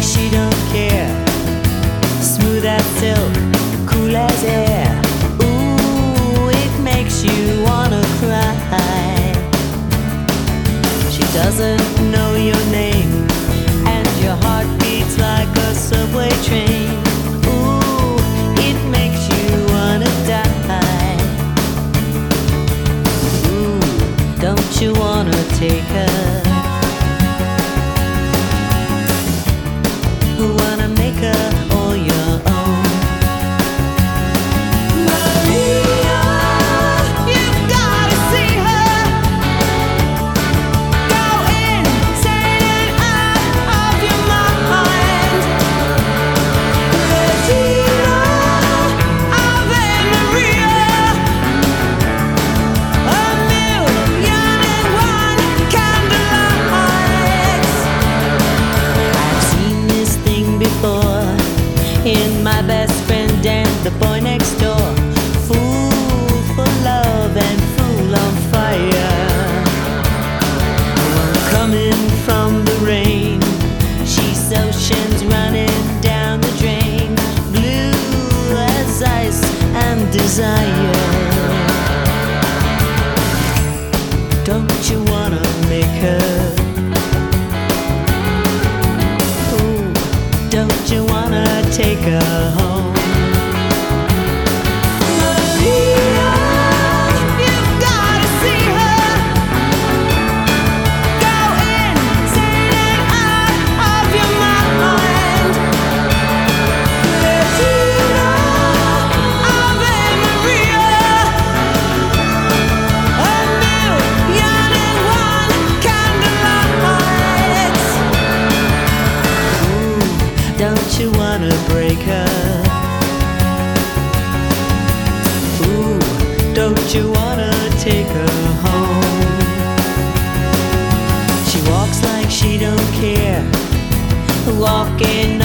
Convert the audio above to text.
like she don't care. Smooth as silk, cool as air. Ooh, it makes you wanna cry. She doesn't know your name, and your heart beats like a subway train. Don't you wanna make her? Ooh, don't you wanna take her home? Don't you wanna take her home? She walks like she don't care, walking